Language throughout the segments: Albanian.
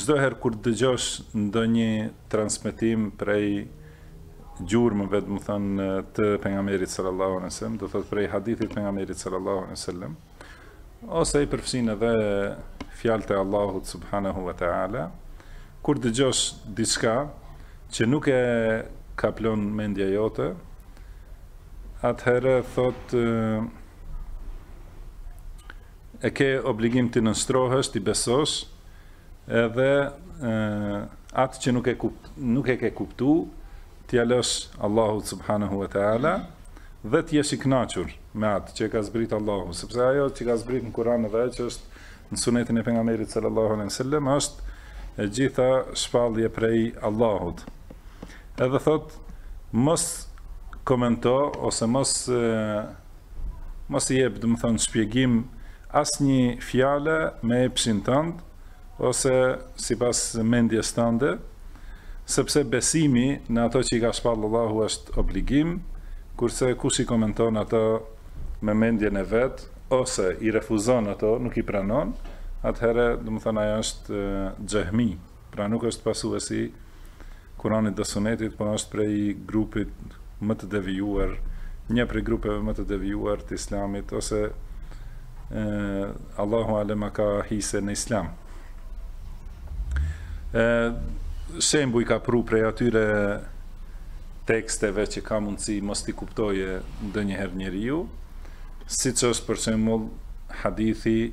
Çdo herë kur dëgjosh ndonjë transmetim prej gjurmëve, domethënë të pejgamberit sallallahu alaihi wasallam, do të thotë prej hadithit pejgamberit sallallahu alaihi wasallam, ose i përfshin edhe fjalët e Allahut subhanahu wa taala, kur dëgjosh diçka që nuk e kaplon mendja jote, atëherë thotë E ke obligim t'i nënshtrohesh, t'i besosh, edhe atë që nuk e kupton, nuk e ke kuptu, t'ia lësh Allahut subhanahu wa taala dhe të jesh i kënaqur me atë që ka zbrit Allahu, sepse ajo që ka zbrit në Kur'an edhe që është në Sunetin e pejgamberit sallallahu alaihi wasallam është e gjitha shpallje prej Allahut. Edhe thot mos komento ose mos Mos i jep domethënë shpjegim asnjë fjale me epshin tënd ose sipas mendjes tënde, sepse besimi në ato që i ka shpallë Allahu është obligim, kurse kush i komenton ato me mendjen e vet ose i refuzon ato, nuk i pranon, atëherë domethënë ai është xhehmi. Pra nuk është pasues i Kuranit dhe Sunetit, po është prej grupit më të devijuar, një prej grupeve më të devijuar të Islamit ose Allahu alem a ka hise në Islam. Ë shembu i ka pru prej atyre teksteve që ka mundësi mos t'i kuptojë ndonjëherë njeriu, siç është për shembull hadithi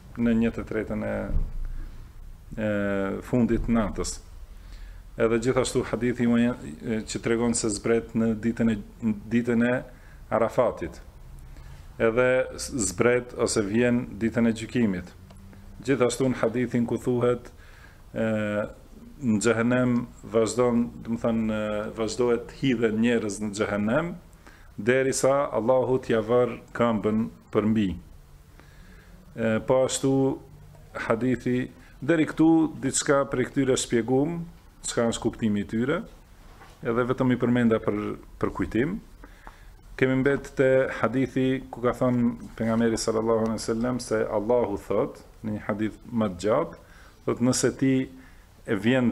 në një të tretën e fundit të natës. Edhe gjithashtu hadithi që tregon se zbret në ditën e ditën e Arafatit. Edhe zbret ose vjen ditën e gjykimit. Gjithashtu në hadithin ku thuhet ë në xhehenem vazhdon, domethënë vazhdohet hidhen njerëz në xhehenem derisa Allahu t'ia vërë këmbën përmbi. E, po ashtu, hadithi, deri këtu, diçka prej këtyre shpjegum, çka është kuptimi i tyre, edhe vetëm i përmenda për, për kujtim, kemi mbet te hadithi ku ka thënë pejgamberi sallallahu alaihi wasallam se Allahu thot, në një hadith më të gjatë, thot nëse ti e vjen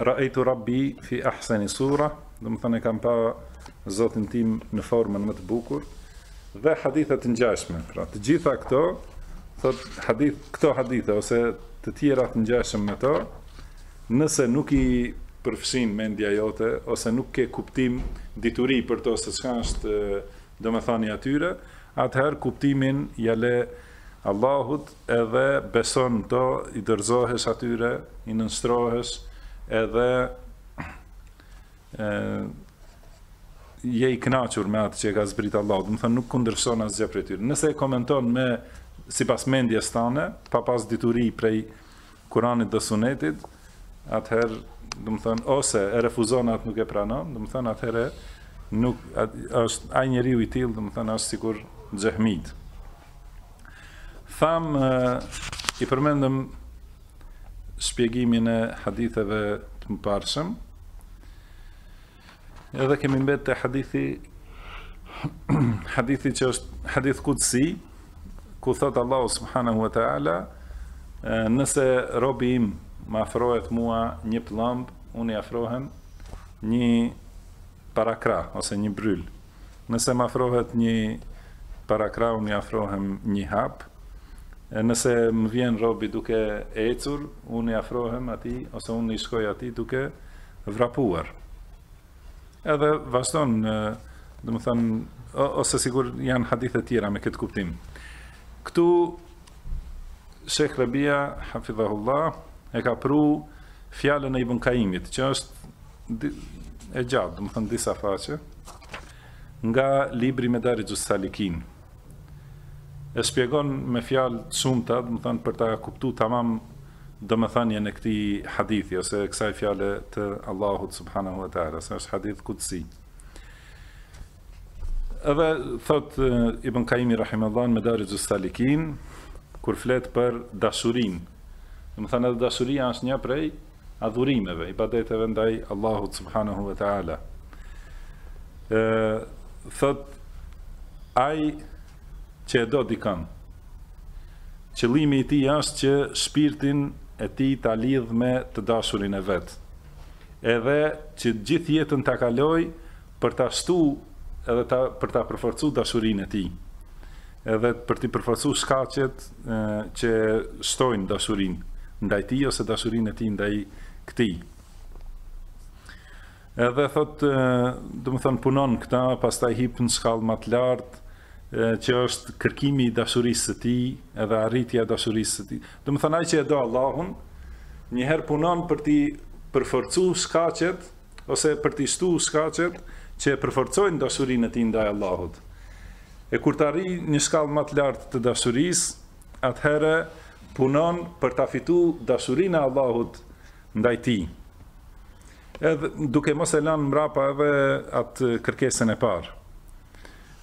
Ra'aytu Rabbi fi ahsani sura, domethënë e kam pa Zotin tim në formën më të bukur dhe hadithe të ngjashme. Pra, të gjitha këto thot hadith, këto hadithe ose të tjera të ngjashme me to, nëse nuk i përfshin mendja jote ose nuk ke kuptim dituri për to se çka është domethënia e tyre, atëherë kuptimin ja le Allahut edhe beson do t'i dorëzohesh atyre i nënshtrohesh edhe je i kënaqur me atë që e ka zbrit Allahu, domethënë nuk kundërshton asgjë prej tyre. Nëse e komenton me sipas mendjes tane, pa pas dituri prej Kuranit dhe Sunetit, atëherë, domethënë, ose e refuzon atë nuk e pranon, domethënë atëherë nuk është ai njeriu i tillë, domethënë është sikur xhehmitë. Thamë i përmendëm n'shpjegimin e haditheve të mëparshëm. Edhe kemi mbet te hadithi, hadithi që është hadith kudsi, ku thotë Allahu subhanahu wa ta'ala, nëse robi im më afrohet mua një pllëmbë, unë i afrohem një parakrah, ose një bërryl. Nëse m'afrohet një parakrah unë i afrohem një hap, e nëse më vjen robi duke ecur, unë i afrohem atij ose unë i shkoj atij duke vrapuar. Edhe vazhdon, domethënë, ose sikur janë hadithet tjera me këtë kuptim. Këtu Shejh Rabia hafidhahullah e ka pru fjalën e Ibn Kaimit, që është e gjatë, domethënë disa faqe nga libri Medarixhus Salikin. E shpjegon me fjalë të shumta, domethënë për ta kuptu tamam domethënien e këtij hadithi ose kësaj fjale të Allahut subhanahu wa taala, se është hadith kudsi. Edhe thot Ibn Kaimi rahimehullah në Medarixhus Salikin, kur flet për dashurinë. Domethënë edhe dashuria është një prej adhurimeve, ibadeteve ndaj Allahut Subhanahu Wa Ta'ala. Thot, ai që e do dikënd, qëllimi i tij është që shpirtin e tij ta lidh me të dashurin e vet, edhe që gjithë jetën ta kalojë, për ta shtu edhe ta për ta përforcu dashurinë e tij edhe për t'i përforcu shkaqet që shtojnë dashurinë ndaj tij ose dashurinë e tij ndaj këtij. Edhe thot, domethënë punon këta, pastaj hip në shkallë më të lartë, që është kërkimi i dashurisë së tij, edhe arritja e dashurisë së tij. Domethënë ai që e do Allahun, një herë punon për t'i përforcu shkaqet ose për t'i shtu shkaqet që e përforcojnë dashurinë e tij ndaj Allahut. E kur të arrijë një shkallë më të lartë të dashurisë, atëherë punon për ta fitu dashurinë e Allahut ndaj tij. Edhe duke mos e lënë mbrapa edhe atë kërkesën e parë.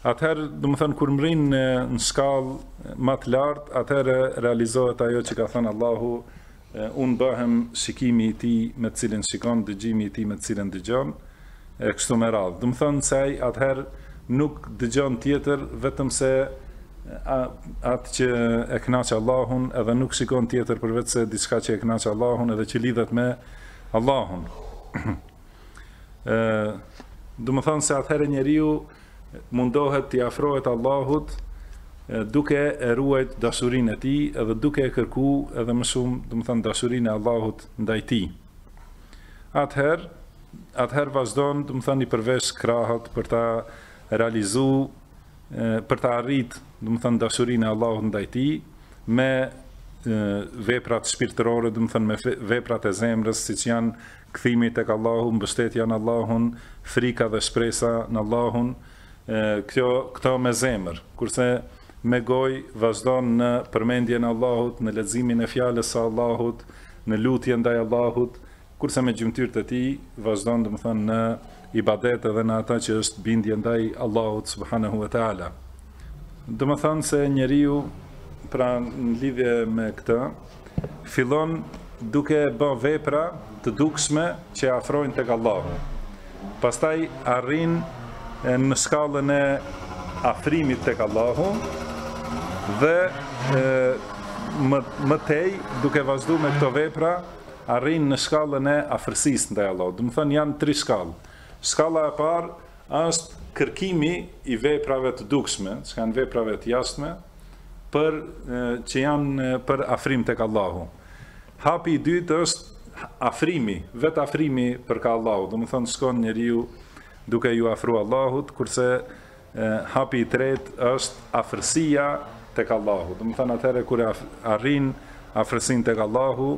Atëherë, domethënë kur mrrin në, në shkallë më të lartë, atëherë realizohet ajo që ka thënë Allahu E, unë bëhem shikimi i tij me të cilin shikon, dëgjimi i tij me të cilin dëgjon, e kështu me radhë. Domethënë se ai atëherë nuk dëgjon tjetër vetëm se a, atë që e kënaq Allahun, edhe nuk shikon tjetër përveçse diçka që e kënaq Allahun edhe që lidhet me Allahun. Domethënë se atëherë njeriu mundohet t'i afrohet Allahut duke e ruajt dashurinë e tij edhe duke e kërku edhe më shumë, domethënë, dashurinë e Allahut ndaj tij. Atëherë, atëherë vazhdon, domethënë, i përvesh krahët për ta realizu, për ta arrit, domethënë, dashurinë e Allahut ndaj tij, me veprat shpirtërore, domethënë, me veprat e zemrës, siç janë Kthimi tek Allahu, mbështetja në Allahun, frika dhe shpresa në Allahun, kjo këto me zemër, kurse me gojë vazhdon në përmendjen e Allahut, në leximin e fjalës së Allahut, në lutje ndaj Allahut, kurse me gjymtyrë të tij vazhdon domethënë në ibadete dhe në ata që është bindje ndaj Allahut subhanehu ve teala. Domethënë se njeriu pra në lidhje me këtë fillon duke ba vepra të dukshme që e afrojnë tek Allahu. Pastaj arrin në shkallën e afrimit tek Allahu dhe e, më, më tej duke vazhdu me këto vepra arrin në shkallën e afërsisë ndaj Allahut. Domethënë janë tri shkallë. Shkalla e parë Është kërkimi i veprave të dukshme, që kanë veprave të jashtme, për që janë për afrim tek Allahu. Hapi i dytë është afrimi, vetë afrimi për ka Allahu. Domethënë shkon njeriu duke iu afru Allahut, kurse hapi i tretë është afërsia tek Allahu. Domethënë atëherë kur arrin afërsinë tek Allahu,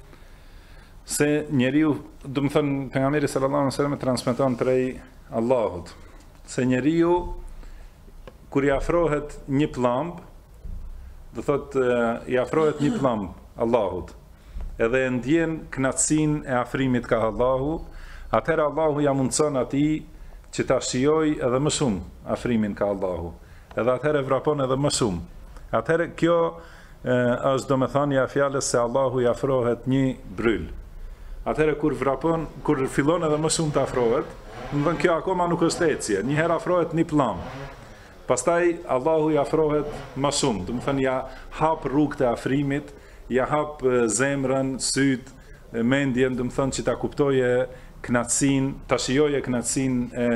se njeriu, domethënë pejgamberi sallallahu alajhi wasallam transmeton prej Allahut, se njeriu kur i afrohet një pllâmbë, domethënë i afrohet një pllâmbë Allahut. Edhe e ndjen knaqsinë e afrimit ka Allahu, atëherë Allahu ia mundson atij që ta shijojë edhe më shumë afrimin ka Allahu. Edhe atëherë vrapon edhe më shumë. Atëherë kjo Është domethënia e fjalës se Allahu i afrohet një bryl. Atëherë kur vrapon, kur fillon edhe më shumë të afrohet, domethënë kjo akoma nuk është ecje. Një herë afrohet një pllamë. Pastaj Allahu i afrohet më shumë, domethënë ja hap rrugët e afrimit, ja hap zemrën, sytë, mendjen, domethënë që ta kuptojë kënaqësinë, ta shijojë kënaqësinë e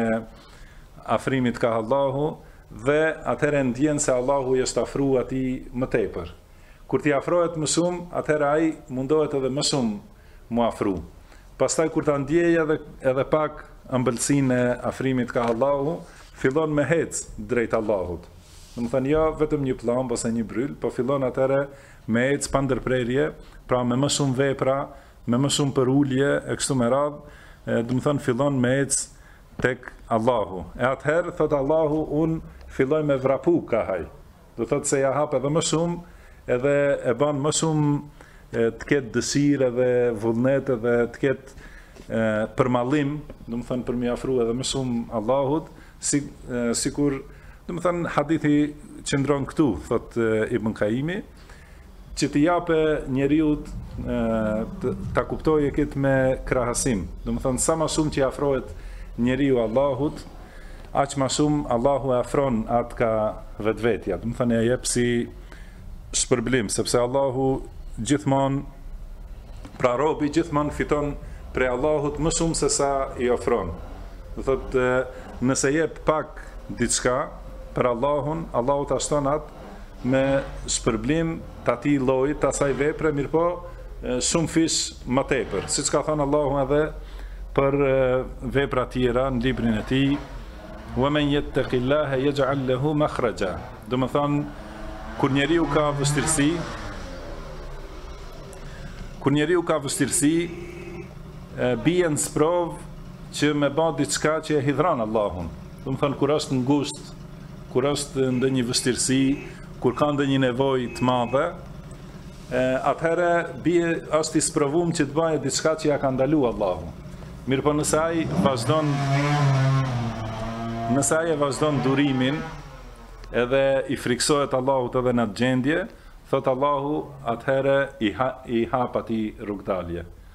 afrimit ka Allahu dhe atëherë ndjen se Allahu i është afru atij më tepër. Kur t'i afrohet më shumë, atëherë ai mundohet edhe më shumë mu afru. Pastaj kur ta ndjejë edhe edhe pak ëmbëlsinë e afrimit ka Allahu, fillon me hec drejt Allahut. Domethënë jo vetëm një pllamë ose një bryl, po fillon atëherë me hec pa ndërprerje, pra me më shumë vepra, me më shumë përulje e kështu me radhë, domethënë fillon me ec tek Allahu. E atëherë thot Allahu un filloj me vrapu kah aj. Do thot se ja hap edhe më shumë, edhe e ban më shumë të ketë dëshirë edhe vullnet edhe të ketë përmallim, domethënë për me iu afru edhe më shumë Allahut, si sikur, domethënë hadithi qëndron këtu, thot Ibn Kajimi, që t'i jape njeriut ta kuptojë këtë me krahasim. Domethënë, sa ma shumë që i afrohet njeriu Allahut, aq ma shumë Allahu e afron atë ka vetvetja. Domethënë, e jep si shpërblim, sepse Allahu gjithmon, pra robi gjithmon fiton prej Allahut më shumë se sa i ofron. Domethënë, nëse jep pak diçka për Allahun, Allahu ta shton atë me shpërblim t'atij lloji, t'asaj vepre, mirëpo shumë fish më tepër, siç ka thënë Allahu edhe për vepra tjera në librin e tij, wa men yattaqillaha yaj'al lahu makhraja. Domethënë kur njeriu ka vështirësi, kur njeriu ka vështirësi, bie në sprov që me ba diçka që e hidhron Allahun. Domethënë kur është ngusht Kur është në ndonjë vështirësi, kur ka ndonjë nevojë të madhe, atëherë bie është i sprovum që të bëjë diçka që ja ka ndalu Allahu. Mirpo nëse ai vazhdon nëse ai e vazhdon durimin, edhe i friksohet Allahut edhe në atë gjendje, thot Allahu, atëherë i ha, i hap atij rrugdalje.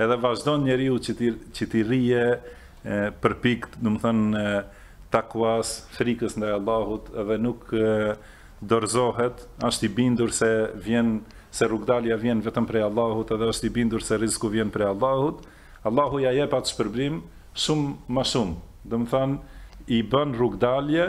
Edhe vazhdon njeriu që t'i që t'i rrijë përpikt, domethënë takuas, frikës ndaj Allahut edhe nuk dorëzohet, është i bindur se vjen se rrugëdalja vjen vetëm prej Allahut edhe është i bindur se rizku vjen prej Allahut, Allahu ia jep atë shpërblim shumë më shumë, domethënë i bën rrugëdalje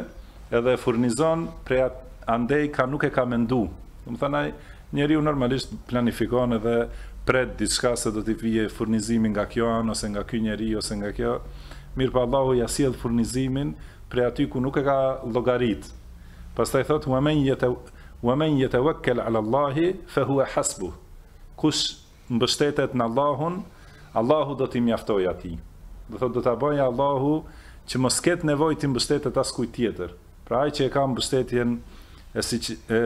edhe e furnizon prej andej ka nuk e ka mendu, domethënë ai Njeriu normalisht planifikon edhe pret diçka se do t'i vijë furnizimi nga kjo anë ose nga ky njeri ose nga kjo, mirëpo Allahu ia sjell furnizimin prej aty ku nuk e ka llogarit. Pastaj thotë, "Wa men Wa men yatawakkal 'ala Allahi fa huwa hasbuh", Kush mbështetet në Allahun, Allahu do t'i mjaftojë atij. Do thotë do ta bëjë Allahu që mos ketë nevojë të mbështetet askujt tjetër. Pra ai që e ka mbështetjen e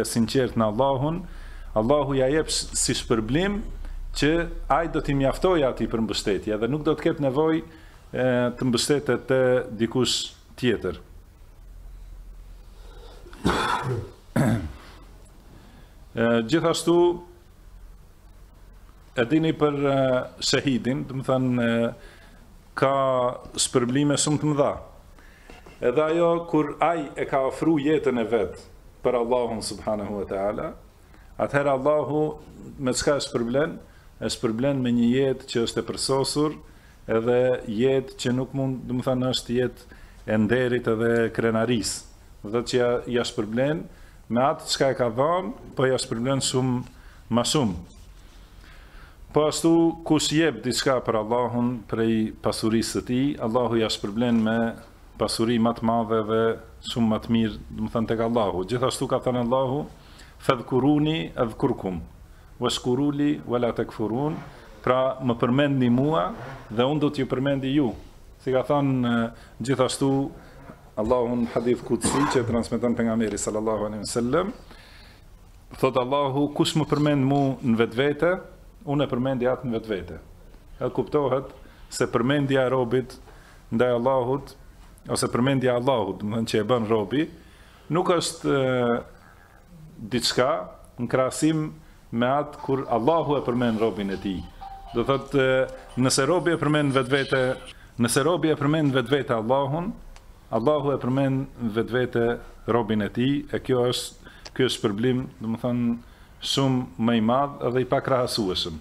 sinqertë në Allahun, Allahu ia jep si shpërblim që ai do t'i mjaftojë atij për mbështetje dhe nuk do të ketë nevojë të mbështetet te dikush tjetër. Gjithashtu e dini për shehidin, domethënë ka shpërblime shumë të mëdha. Edhe ajo kur ai e ka ofru jetën e vet për Allahun subhanahu wa taala, atëherë Allahu me çka e shpërblen? E shpërblen me një jetë që është e përsosur, edhe jetë që nuk mund, domethënë është jetë e nderit edhe krenarisë. Do të thotë që ia, ia shpërblen me atë çka e ka dhënë, po ia shpërblen shumë ma shumë. Po ashtu, kush jep diçka për Allahun prej pasurisë së tij, Allahu ia shpërblen me pasuri ma të madhe dhe shumë ma të mirë, domethënë tek Allahu. Gjithashtu ka thënë Allahu: "Fadhkuruni adhkurkum, washkuru li wa la takfurun", pra më përmendni mua dhe unë do t'ju përmendi ju. Si ka thënë gjithashtu Allahu në hadith kudsi që e transmeton pejgamberi sallallahu alaihi wasallam, Thotë Allahu, kush më përmend mu në vetvete, unë e përmendi atë në vetvete. E kuptohet se përmendja e robit ndaj Allahut ose përmendja e Allahut, domethënë që e bën robi, nuk është diçka në krahasim me atë kur Allahu e përmend robin e tij. Do thotë, nëse robi e përmend n'vetvete, nëse robi e përmend n'vetvete Allahun, Allahu e përmend në vetvete robin e tij e kjo është kjo është shpërblim domethën shumë më i madh edhe i pakrahasueshëm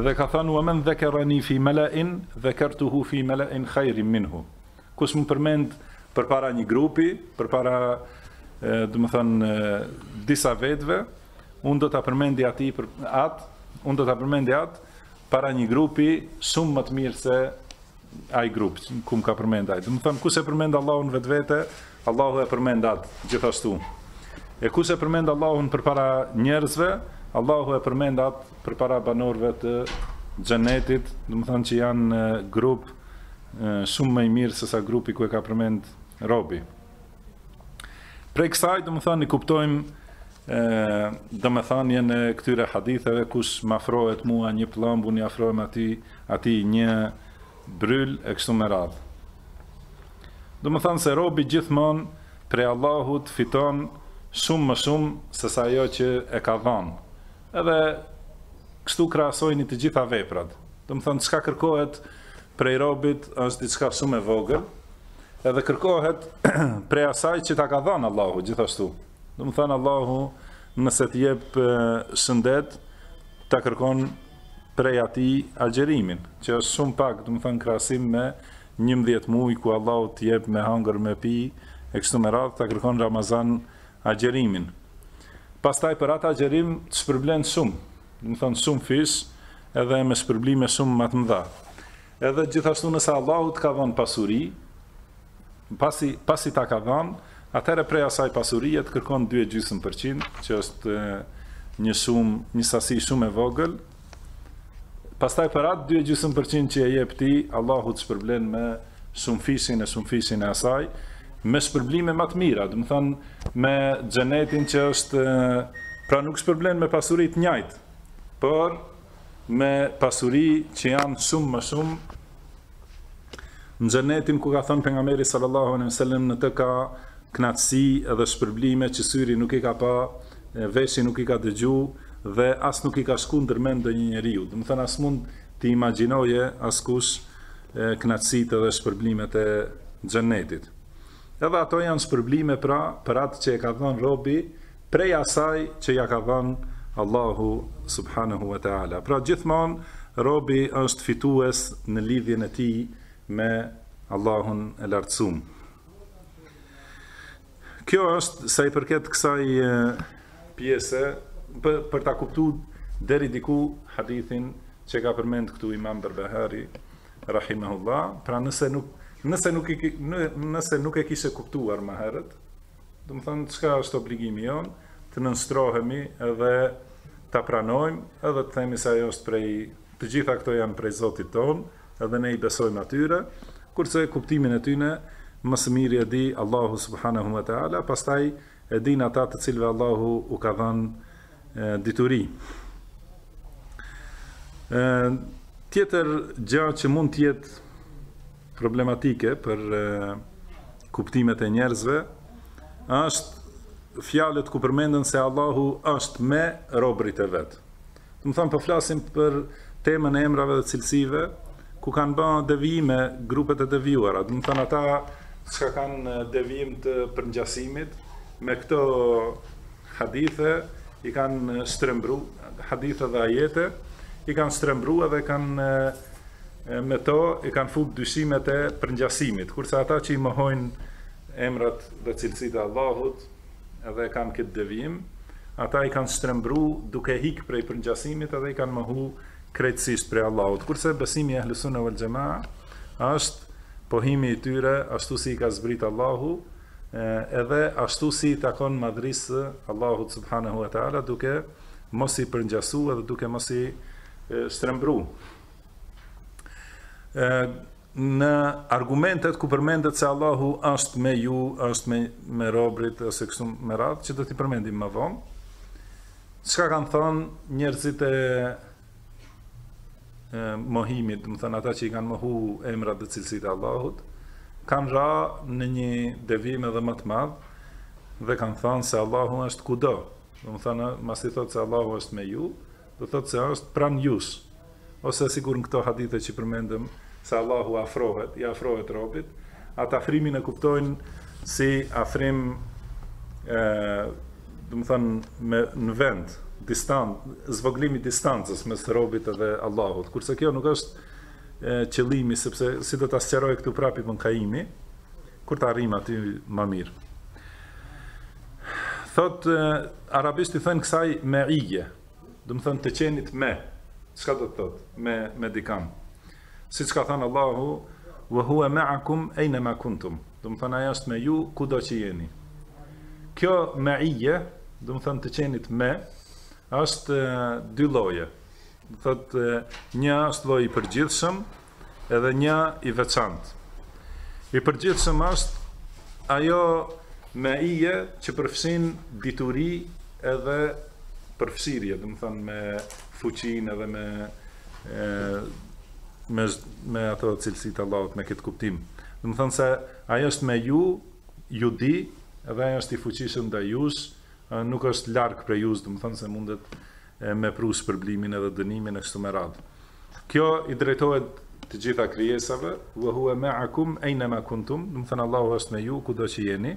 edhe ka thënë wa man dhakarani fi mala'in dhakartuhu fi mala'in khairin minhu kush më përmend përpara një grupi përpara domethën disa vetëve unë do ta përmendi atij për at unë do ta përmendi at para një grupi shumë më të mirë se ai grup ku më ka përmend ai. Domethënë kush e përmend Allahun në vetvete, Allahu e përmend atë gjithashtu. E kush e përmend Allahun përpara njerëzve, Allahu e përmend atë përpara banorëve të xhenetit, domethënë që janë grup shumë më i mirë se sa grupi ku e ka përmend robi. Prej kësaj, domethënë i kuptojmë ë domethënien e këtyre haditheve kush më afrohet mua një pëllëmbë unë i afrohem atij atij një bryl e kështu me radhë. Domethanë se robi gjithmonë prej Allahut fiton shumë më shumë se sa ajo që e ka dhanë. Edhe kështu krahasoni të gjitha veprat. Domethanë çka kërkohet prej robit është diçka shumë e vogël, edhe kërkohet prej asaj që ta ka dhanë Allahu gjithashtu. Domethanë Allahu nëse të jep shëndet, ta kërkon prej atij agjërimin, që është shumë pak, domethënë krahasim me njëmbëdhjetë muaj ku Allahu të jep me hangër, me pi, e kështu me radhë, ta kërkon Ramazan agjërimin. Pastaj për atë agjërim të shpërblen shumë, domethënë shumëfish, edhe me shpërblime shumë më të mëdha. Edhe gjithashtu nëse Allahu të ka dhënë pasuri, Pasi, pasi ta ka dhënë, atëherë prej asaj pasurie të kërkon dy e gjysmë për qind, që është një shumë, një sasi shumë e vogël. Pastaj për atë dy e gjysmë për qind që e jep ti, Allahu të shpërblen me shumëfishin e shumëfishin e asaj, me shpërblime më të mira, domethonë me xhenetin që është pra nuk shpërblen me pasuri të njëjtë, por me pasuri që janë shumë më shumë në xhenetin ku ka thënë pejgamberi sallallahu alejhi ve sellem në të ka knaqësi dhe shpërblime që syri nuk i ka pa, veshi nuk i ka dëgju dhe as nuk i ka shku ndërmend ndonjë njeriu. Domethënë as mund t'i imagjinojë askush knaqësit dhe shpërblimet e xhenetit. Edhe ato janë shpërblime pra për atë që e ka dhënë robi prej asaj që ia ka dhënë Allahu subhanehu ue teala. Pra gjithmonë robi është fitues në lidhjen e tij me Allahun e Lartësuar. Kjo është sa i përket kësaj pjese për, për ta kuptuar deri diku hadithin që e ka përmend këtu Imam Berbehari rahimahullah, pra nëse nuk nëse nuk e nëse nuk e kishe kuptuar më herët, Domethënë çka është obligimi jonë të nënshtrohemi edhe ta pranojmë, edhe të themi se ajo është prej të gjitha këto janë prej Zotit tonë, edhe ne i besojmë atyre, kurse kuptimin e tyre më së miri e di Allahu subhanahu wa taala, pastaj e din ata të cilëve Allahu u ka dhënë dituri. Ë tjetër gjë që mund të jetë problematike për kuptimet e njerëzve është fjalët ku përmenden se Allahu është me robrit e vet. Domethënë po flasim për temën e emrave dhe cilësive ku kanë bën devijime grupet e devijuara. Domethënë ata çka kanë devijim të përngjasimit me këto hadithe i kanë shtrembru, hadithe dhe ajete, i kanë shtrembru edhe kanë me to i kanë fut dyshimet e përngjasimit, kurse ata që i mohojnë emrat dhe cilësitë e Allahut edhe e kanë këtë devijim, ata i kanë shtrembru duke hik prej përngjasimit edhe i kanë mohu krejtësisht prej Allahut, kurse besimi i ehlu sunne vel xhemaa është pohimi i tyre ashtu si i ka zbrit Allahu, edhe ashtu si i takon madhërisë së Allahut subhanehu ve teala duke mos i përngjasu edhe duke mos i shtrembru. Në argumentet ku përmendet se Allahu është me ju, është me, me robrit, ose kështu me radhë, që do t'i përmendim më vonë, çka kanë thonë njerëzit e mohimit, domethënë ata që i kanë mohu emrat dhe cilësitë e Allahut, kanë ra në një devijim edhe më të madh dhe kanë thënë se Allahu është kudo. Domethënë, masi thotë se Allahu është me ju, do të thotë se është pranë jush. Ose sikur në këto hadithe që përmendëm se Allahu afrohet, i afrohet robit, ata afrimin e kuptojnë si afrim ë domethënë me në vend distancë, zvogëlim i distancës mes robit dhe Allahut. Kurse kjo nuk është e, qëllimi, sepse si do ta sqaroj këtu prapë Ibn Kajimi, kur ta arrijmë aty më mirë. Thotë e, arabisht i thonë kësaj meije, domethënë të qenit me. Çka do të thotë? Me me dikan. Siç ka thënë Allahu, "Wa huwa ma'akum ayna ma kuntum." Domethënë ai është me ju kudo që jeni. Kjo meije, domethënë të qenit me, është dy lloje. Do thotë një është lloj i përgjithshëm edhe një i veçantë. I përgjithshëm është ajo meije që përfshin dituri edhe përfshirje, domethënë me fuqinë edhe me me me ato cilësitë e Allahut me këtë kuptim. Domethënë se ai është me ju, ju di dhe ai është i fuqishëm ndaj jush, nuk është larg prej jush, domethënë se mundet me pru shpërblimin edhe dënimin e kështu me radhë. Kjo i drejtohet të gjitha krijesave, wa huwa ma'akum aina ma kuntum, domethënë Allahu është me ju kudo që jeni.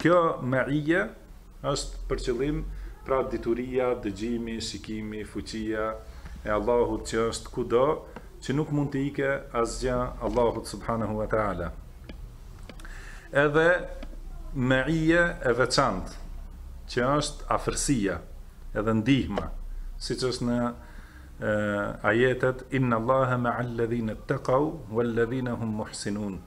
Kjo meije është për qëllim pra dituria, dëgjimi, shikimi, fuqia e Allahut që është kudo, që nuk mund t'i ikë asgjë Allahut subhanahu wa taala. Edhe meije e veçantë që është afërsia, edhe ndihma, siç është në ajetet inna Allaha ma'al ladhina taqaw wal ladhina hum muhsinun.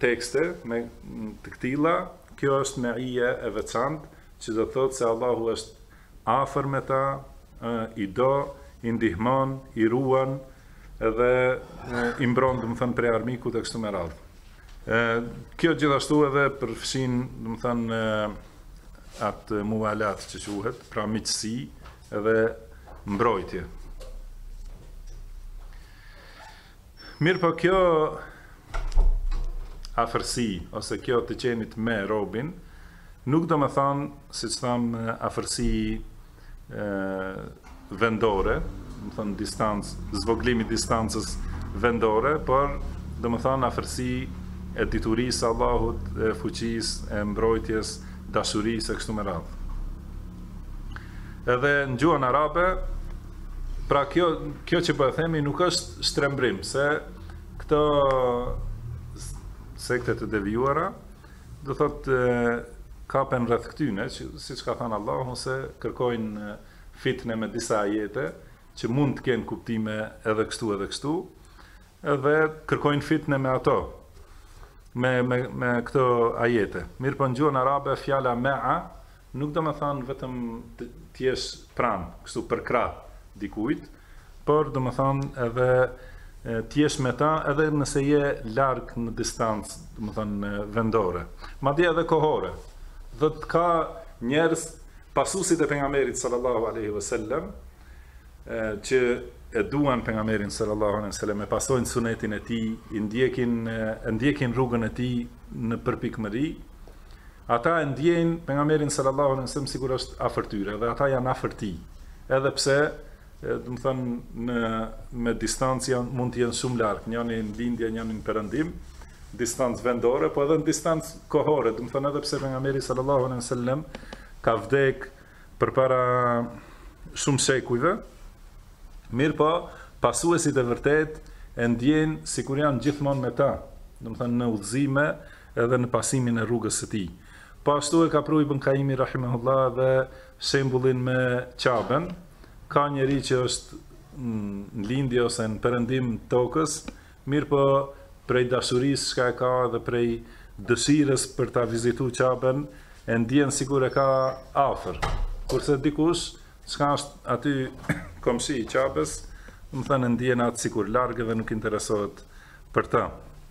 tekste me të këtilla, kjo është meije e veçantë, që do të thotë se Allahu është afër me ta, ë i do, i ndihmon, i ruan dhe i mbron, domethënë prej armikut e kështu me radhë. Ë kjo gjithashtu edhe përfshin, domethënë atë muvalat që quhet, pra miqësi edhe mbrojtje. Mirëpo kjo afërsi ose kjo të qenit me robin nuk domethënë, siç thamë, afërsi vendore, domethënë distancë, zvogëlimi i distancës vendore, por domethënë afërsi e diturisë së Allahut, e fuqisë, e mbrojtjes, dashurisë e kështu me radhë. Edhe në gjuhën arabe Pra kjo kjo që po e themi nuk është shtrembërim, se këto sekte të devijuara do thotë kapen rreth këtyne, që siç ka thënë Allahu se kërkojnë fitne me disa ajete që mund të kenë kuptime edhe kështu edhe kështu, edhe kërkojnë fitne me ato me me me këto ajete. Mirëpo në gjuhën arabe fjala ma'a Nuk do me thanë vetëm të jesh pranë, kështu për krah dikujt, por do me thanë edhe të jesh me ta edhe nëse je larg në distancë, do me thanë vendore, madje edhe kohore, dhe të ka njerëz pasuesit e pejgamberit sallallahu alejhi ve sellem, që e duan pejgamberin sallallahu alejhi ve sellem e pasojnë sunetin e tij i ndjekin e ndjekin rrugën e tij në përpikmëri Ata e ndjejnë pejgamberin sallallahu alejhi wasallam sikur është afër tyre dhe ata janë afër tij. Edhe pse, domethënë në me distancë janë mund të jenë shumë larg, njëri në lindje, njëri në perëndim, distancë vendore, po edhe në distancë kohore, domethënë edhe pse pejgamberi sallallahu alejhi wasallam ka vdek përpara shumë shekujve, mirëpo pasuesit e vërtetë e ndjejnë sikur janë gjithmonë me ta, domethënë në udhëzime, edhe në pasimin e rrugës së tij. Po ashtu e ka pru Ibn Kajimi rahimehullah dhe shembullin me Qaben, ka njeri që është në lindje ose në perëndim të tokës, mirëpo prej dashurisë çka e ka dhe prej dëshirës për ta vizituar Qaben, e ndjen sikur e ka afër. Kurse dikush çka është aty komshi i Qabes, domethënë ndjen atë sikur larg dhe nuk interesohet për të.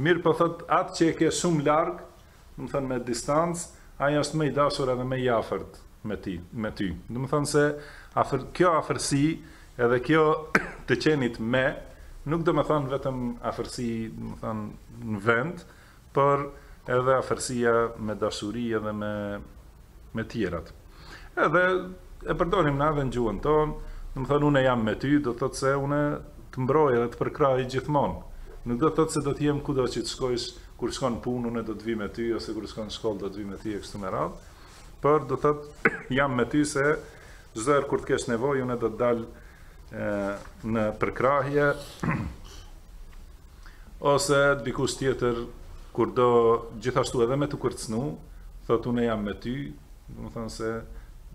Mirëpo thotë atë që e ke shumë larg, domethënë me distancë, ai është më i dashur edhe më i afërt me ti, me ty. Domethënë se afër kjo afërsi edhe kjo të qenit me nuk domethënë vetëm afërsi, domethënë në vend, por edhe afërsia me dashuri edhe me me tjerat. Edhe e përdorim na dhe në gjuhën tonë, domethënë unë jam me ty, do të thotë se unë të mbroj edhe të përkrah gjithmonë. Nuk do të thotë se do të jem kudo që të shkosh, kur shkon punë unë do të vij me ty ose kur shkon në shkollë do të vij me ty e kështu me radhë. Por do të thotë jam me ty se çdo herë kur të kesh nevojë unë do të dal në përkrahje Ose dikush tjetër kur do gjithashtu edhe me të kërcënu, thotë unë jam me ty, domethënë se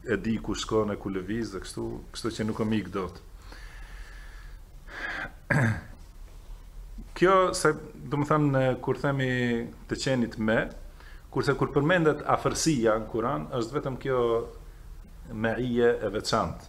e di ku shkon e ku lëviz dhe kështu, kështu që nuk më ik dot. Kjo se domethënë kur themi të qenit me, kurse kur përmendet afërsia në Kur'an është vetëm kjo meije e veçantë.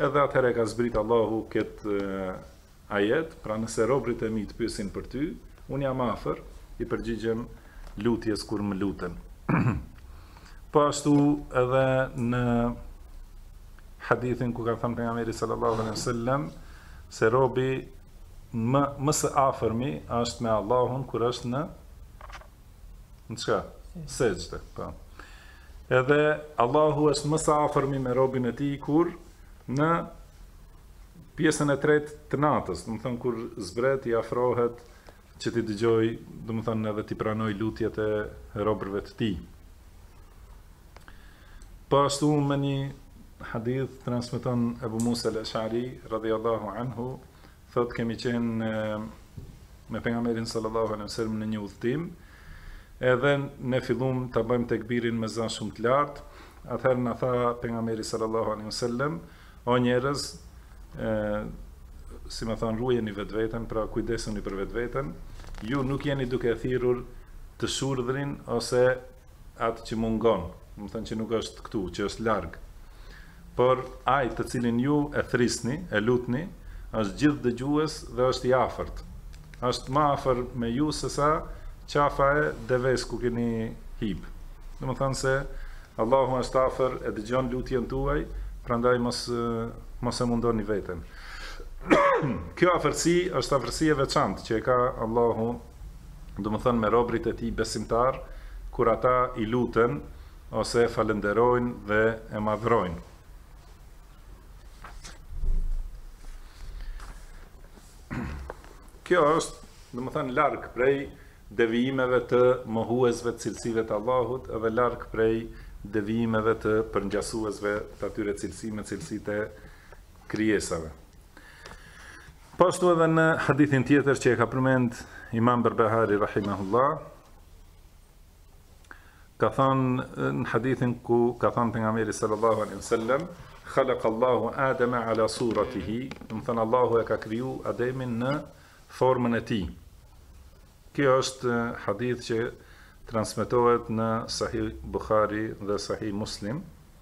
Edhe atëherë e ka zbritë Allahu këtë ajet, pra nëse robrit e mi të pyesin për ty, unë jam afër, i përgjigjem lutjes kur më luten. po ashtu edhe në hadithin ku ka thënë pejgamberi sallallahu alejhi wasallam, se robi më, më së afërmi është me Allahun kur është në Në çka? Sexhde, po. Edhe Allahu është më së afërmi me robin e tij kur në pjesën e tretë të natës, domethënë kur zbret i afrohet që t'i dëgjojë, domethënë edhe t'i pranojë lutjet e robërve të tij. Po ashtu me një hadith transmeton Abu Musa al-Ash'ari radhiyallahu anhu Thotë kemi qenë me pejgamberin sallallahu alejhi ve sellem në një udhtim, edhe ne fillum ta bëjmë tekbirin me zë shumë të lartë, atëherë na tha pejgamberi sallallahu alejhi ve sellem, o njerëz, si me thanë ruajeni vetveten, pra kujdesuni për vetveten, ju nuk jeni duke e thirrur të shurdhrin ose Atë që mungon, domethënë që nuk është këtu, që është larg. Por Ai të cilin ju e thrisni, e lutni, është gjithëdëgjues dhe është i afërt. Është më afër me ju sesa qafa e deves ku keni hipë. Domethënë se Allahu është afër, e dëgjon lutjen tuaj, prandaj mos mos e mundoni veten. Kjo afërsi është afërsi e veçantë që e ka Allahu domethënë me robërit e tij besimtarë, kur ata i luten ose e falënderojnë dhe e madhrojnë. Kjo është, domethënë, larg prej devijimeve të mohuesve të cilësive të Allahut edhe larg prej devijimeve të përngjasuesve të atyre cilësive me cilësitë e krijesave. Po ashtu edhe në hadithin tjetër që e ka përmend Imam Berbehari rahimahullah ka thënë në hadithin ku ka thënë pejgamberi sallallahu alaihi wasallam khalaqa Allahu Adama ala suratihi, domethënë Allahu e ka kriju Ademin në formën e tij. Ky është hadith që transmetohet në Sahih Bukhari dhe Sahih Muslim.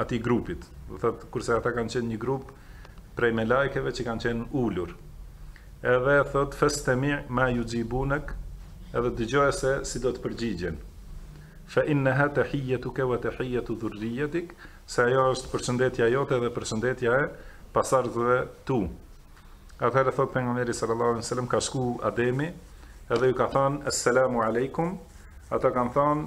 atij grupit, dhe thotë kurse ata kanë qenë një grup prej melajkeve që kanë qenë ulur. Edhe thot fastami ma yujibunak, edhe dëgjoje se si do të përgjigjen. Fa innaha tahiyatuka wa tahiyatu dhurriyyatik, se ajo është përshëndetja jote dhe përshëndetja e pasardhësve tu. Atëherë thot pejgamberi sallallahu alaihi wasallam ka shku Ademi edhe u ka thënë assalamu alaikum, ata kanë thënë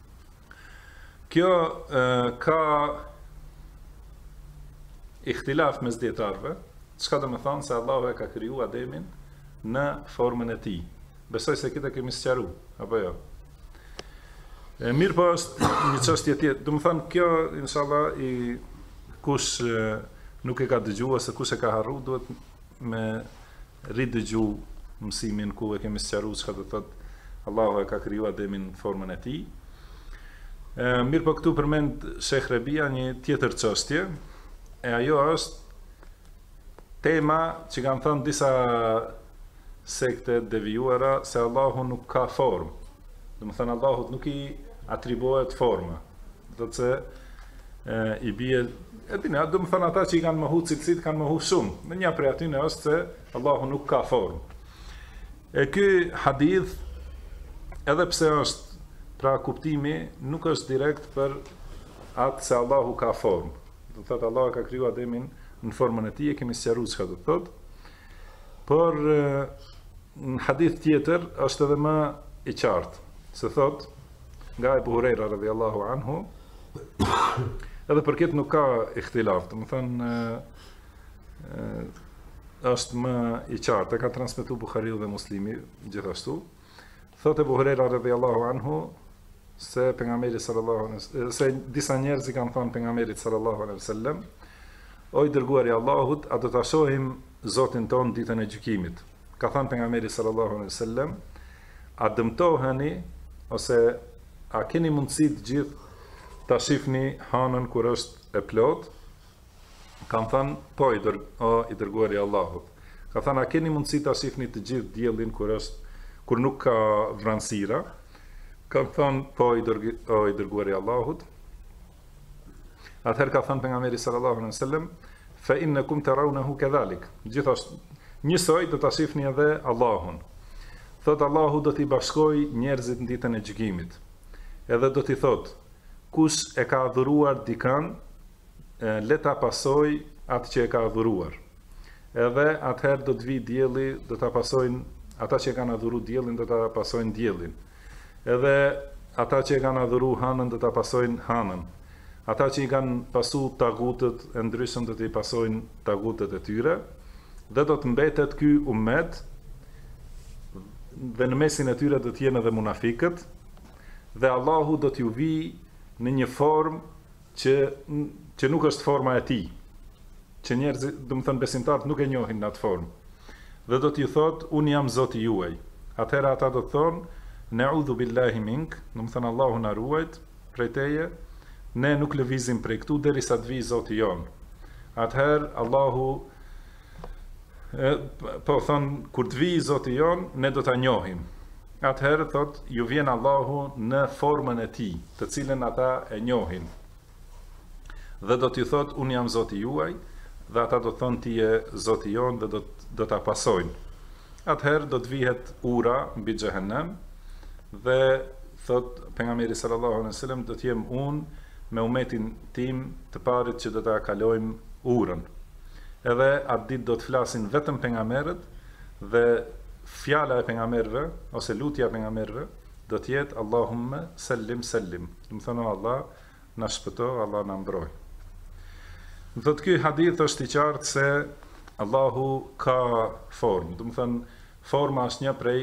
Kjo e, ka ihtilaf mes dijetarëve, çka domethënë se Allahu e ka kriju Ademin në formën e tij. Besoj se këtë e kemi sqaru, apo jo? E, mirëpo është një çështje tjetër, domethënë kjo, inshallah, dikush nuk e ka dëgju, ose dikush e ka harru, duhet me ridëgju mësimin ku e kemi sqaruar çka do t'thotë Allahu e ka kriju Ademin në formën e tij. Ë mirëpo këtu përmend Sheikh Rebia një tjetër çështje e ajo është tema që kanë thënë disa sekte t'devijuara se Allahu nuk ka formë. Domethënë Allahut nuk i atribuohet forma. Do të se i bie E dini, atë domethënë ata që i kanë mohu cilësitë, kanë mohu shumë. E një prej atyne është se Allahu nuk ka formë. E ky hadith, edhe pse është pra kuptimi, nuk është direkt për atë se Allahu ka formë. Do t'thotë Allahu e ka kriju Ademin në formën e tij, e kemi sqaru çka do t'thotë. Por në hadith tjetër është edhe më i qartë. Se thotë, Nga Ebu Hurejra radhiyallahu anhu, edhe për këtë nuk ka ihtilaf, domethënë është më i qartë, e ka transmetu Buhariu dhe Muslimi gjithashtu. Thotë Ebu Hurejra radhiyallahu anhu se pejgamberi sallallahu alaihi wasallam se disa njerëz i kanë thënë pejgamberit sallallahu alaihi wasallam o i dërguari i Allahut a do ta shohim Zotin tonë ditën e gjykimit ka thënë pejgamberi sallallahu alaihi wasallam A dëmtoheni ose a keni mundësi të gjithë ta shifni hanën kur është e plotë? Kanë thënë, po i dërg, o i dërguari i Allahut. Ka thënë, a keni mundësi ta shifni të gjithë diellin kur është kur nuk ka vranësira? Kanë thënë, po i dërg, o i dërguari i Allahut. Atëherë ka thënë pejgamberi sallallahu alaihi wasallam, "Fa innakum tarawnahu kadhalik." Gjithashtu, njësoj do ta shifni edhe Allahun. Thotë Allahu do t'i bashkojë njerëzit në ditën e gjykimit. Edhe do t'i thotë, kush e ka adhuruar dikan, le ta pasojë atë që e ka adhuruar. Edhe atëherë do të vijë dielli, do ta pasojnë ata që e kanë adhuru diellin, do ta pasojnë diellin. Edhe ata që e kanë adhuru hanën do ta pasojnë hanën. Ata që i kanë pasu tagutët e ndryshëm do t'i pasojnë tagutët e tyre dhe do të mbetet ky ummet dhe në mesin e tyre do të jenë edhe munafikët dhe Allahu do t'ju vijë në një formë Që, që nuk është forma e tij. Që njerëzit, domethënë besimtarët nuk e njohin në atë formë. Dhe do t'ju thotë, unë jam Zoti juaj. Atëherë ata do të thonë, Na'udhu billahi mink, domethënë Allahu na ruajt prej teje. Ne nuk lëvizim prej këtu derisa të vijë Zoti jonë. Atëherë Allahu po thon kur të vijë Zoti jon ne do ta njohim atëherë thot ju vjen Allahu në formën e tij të cilën ata e njohin dhe do t'ju thot un jam Zoti juaj dhe ata do të thon ti je Zoti jon dhe do ta pasojnë atëherë do të vihet ura mbi xhehenem dhe thot pejgamberi sallallahu alejhi dhe sellem do të jem un me umetin tim të parit që do ta kalojmë urën Edhe atë ditë do të flasin vetëm pejgamberët dhe fjala e pejgamberëve ose lutja e pejgamberëve do të jetë Allahumma sallim sallim. Domethënë Allah na shpëto, Allah na mbroj. Domethënë thotë ky hadith është i qartë se Allahu ka formë. Domethënë forma është një prej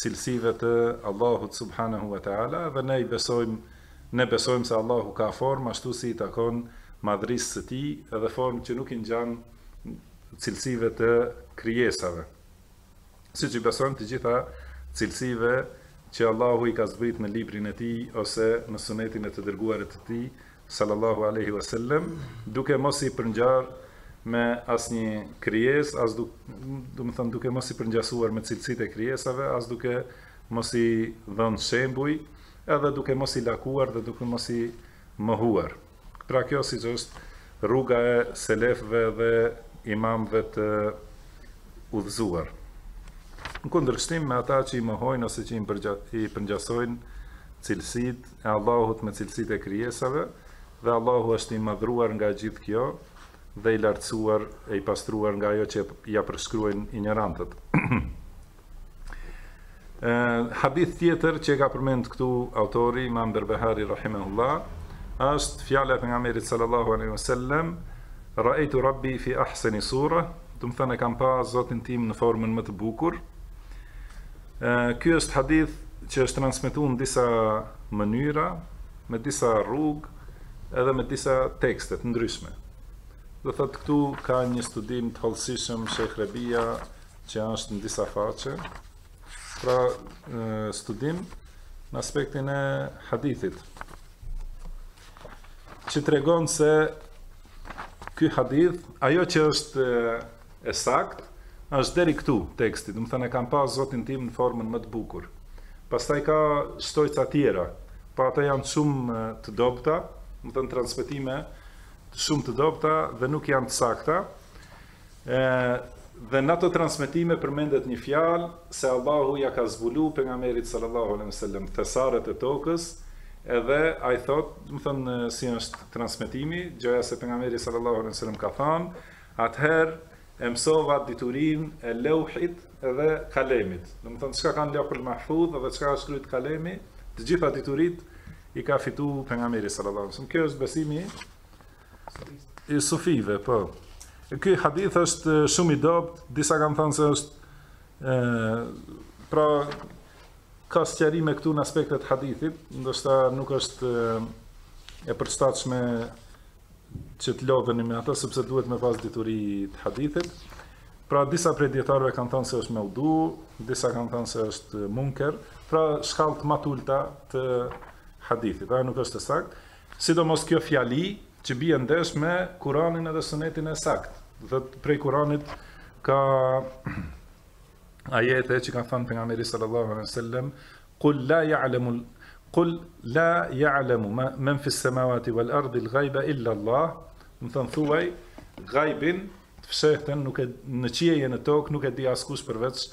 cilësive të Allahut subhanahu wa taala dhe ne i besojmë Ne besojmë se Allahu ka formë ashtu si i takon madhërisë së Tij dhe formë që nuk i ngjan cilësive të krijesave, siç i besojmë të gjitha cilësive që Allahu i ka zbritë në Librin e Tij ose në Sunetin e të Dërguarit të Tij, sallallahu alejhi ve sellem, duke mos i përngjarë me asnjë krijesë, as duke, domethënë, duke mos i përngjasuar me cilësitë e krijesave, as duke mos i dhënë shembuj, edhe duke mos i lakuar dhe duke mos i mohuar. Pra kjo siç është rruga e selefëve dhe imamëve të udhëzuar. Në kundërshtim me ata që i mohojnë ose që i përngjasojnë cilësitë e Allahut me cilësitë e krijesave, dhe Allahu është i madhruar nga gjithë kjo dhe i lartësuar e i pastruar nga ajo që ja përshkruajnë injorantët. Hadith tjetër që e ka përmend këtu autori Imam Berbehari rahimahullah është fjala e pejgamberit sallallahu alaihi wasallam Ra'aytu Rabbi fi ahsani sura, domethënë kam pa Zotin tim në formën më të bukur. Ky është hadith që është transmetuar në disa mënyra, me disa rrugë, edhe me disa tekste të ndryshme. Dhe thotë këtu ka një studim të hollësishëm Sheikh Rabia që është në disa faqe, pra studim në aspektin e hadithit, që tregon se ky hadith, ajo që është e sakt, është deri këtu teksti, domethënë e kam pa zotin tim në formën më të bukur. Pastaj ka shtojca tjera, po ato janë shumë të dobta, domethënë transmetime, shumë të dobta dhe nuk janë të sakta. Dhe në ato transmetime përmendet një fjalë se Allahu ia ka zbuluar pejgamberit sallallahu alejhi ve sellem thesaret e tokës, edhe ai thotë, domethënë si është transmetimi, gjëja se pejgamberi sallallahu alejhi ve sellem ka thënë, atëherë e mësova diturin e leuhit dhe kalemit. Domethënë çka ka në leuhul mahfuz dhe çka ka shkruajt kalemi, të gjitha dituritë i ka fituar pejgamberi sallallahu alejhi ve sellem. Kjo është besimi i sufive, po. E ky hadith është shumë i dobët, disa kanë thënë se është ë pra ka sqarime këtu në aspektet e hadithit, ndoshta nuk është e përshtatshme që të lodheni me ata sepse duhet me pas dituri të hadithit. Pra disa prej dietarëve kanë thënë se është meudu, disa kanë thënë se është munker, pra shkallë më të ulta të hadithit, ajo nuk është e saktë. Sidomos kjo fjali që bie ndesh me Kuranin edhe Sunetin e saktë. Do thotë prej Kuranit ka ajete që ka thënë pejgamberi sallallahu alaihi wasallam, "Qul la ya'lamu Qul la ya'lamu man fi as-samawati wal ardi al-ghaiba illa Allah." Domethënë thuaj gajbin të fshehtën nuk e në qiej e në tokë nuk e di askush përveç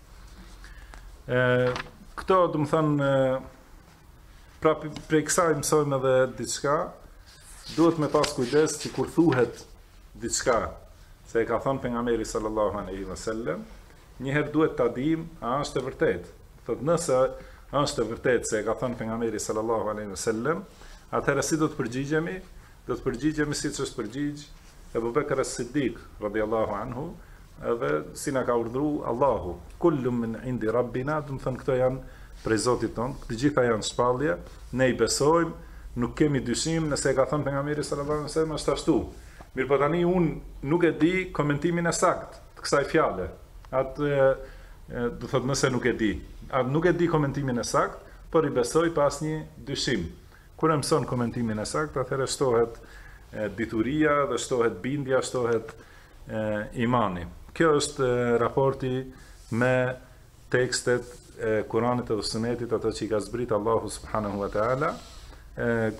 E, këto, domethënë, pra prej kësaj mësojmë edhe diçka, duhet me pas kujdes që kur thuhet diçka, se e ka thënë pejgamberi sallallahu aleyhi ve sellem, njëherë duhet ta dimë, a është e vërtetë. Thotë nëse është e vërtetë se e ka thënë pejgamberi sallallahu aleyhi ve sellem, atëherë si do të përgjigjemi, Do të përgjigjemi siç është përgjigj Ebu Bekr as-Siddik radiallahu anhu, edhe si na ka urdhëru Allahu. Kullum min indi rabbina, domethënë këto janë prej Zotit tonë, të gjitha janë shpallje, ne i besojmë, nuk kemi dyshim nëse e ka thënë pejgamberi sallallahu alajhi wasallam është ashtu. Mirëpo tani unë nuk e di komentimin e saktë të kësaj fjale. Atë do thotë nëse nuk e di, atë nuk e di komentimin e saktë, por i besoj pa asnjë dyshim. Kur e mëson komentimin e saktë, atëherë shtohet dituria dhe shtohet bindja, shtohet imani. Kjo është raporti me tekstet e Kuranit dhe Sunetit, ato që i ka zbrit Allahu subhanahu wa taala.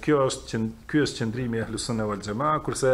Kjo është ky është qëndrimi i Ahlus Sunne wal Jamaa, kurse